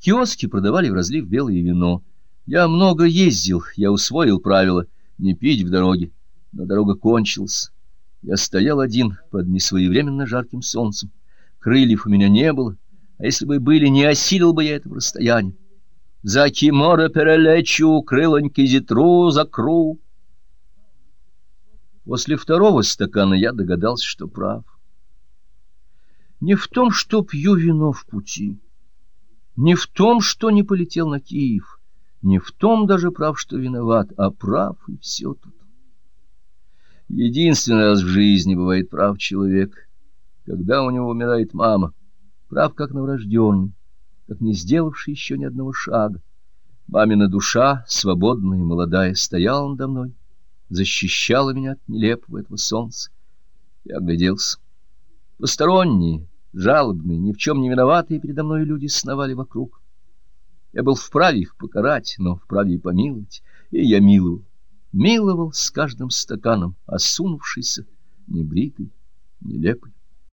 Киоски продавали в разлив белое вино. Я много ездил, я усвоил правило не пить в дороге, но дорога кончилась. Я стоял один под несвоевременно жарким солнцем. Крыльев у меня не было, а если бы были, не осилил бы я этого расстояния. За кимора перелечу, крылоньки зитру закру. После второго стакана я догадался, что прав. Не в том, что пью вино в пути, не в том, что не полетел на Киев, не в том даже прав, что виноват, а прав и все тут. Единственный раз в жизни бывает прав человек, когда у него умирает мама, прав как новорожденный, как не сделавший еще ни одного шага. Мамина душа, свободная и молодая, стояла надо мной, защищала меня от нелепого этого солнца. Я огляделся. Посторонние, жалобные, ни в чем не виноватые передо мной люди сновали вокруг. Я был вправе их покарать, но вправе и помиловать, и я миловал миловал с каждым стаканом, осунувшийся, небритый, нелепый.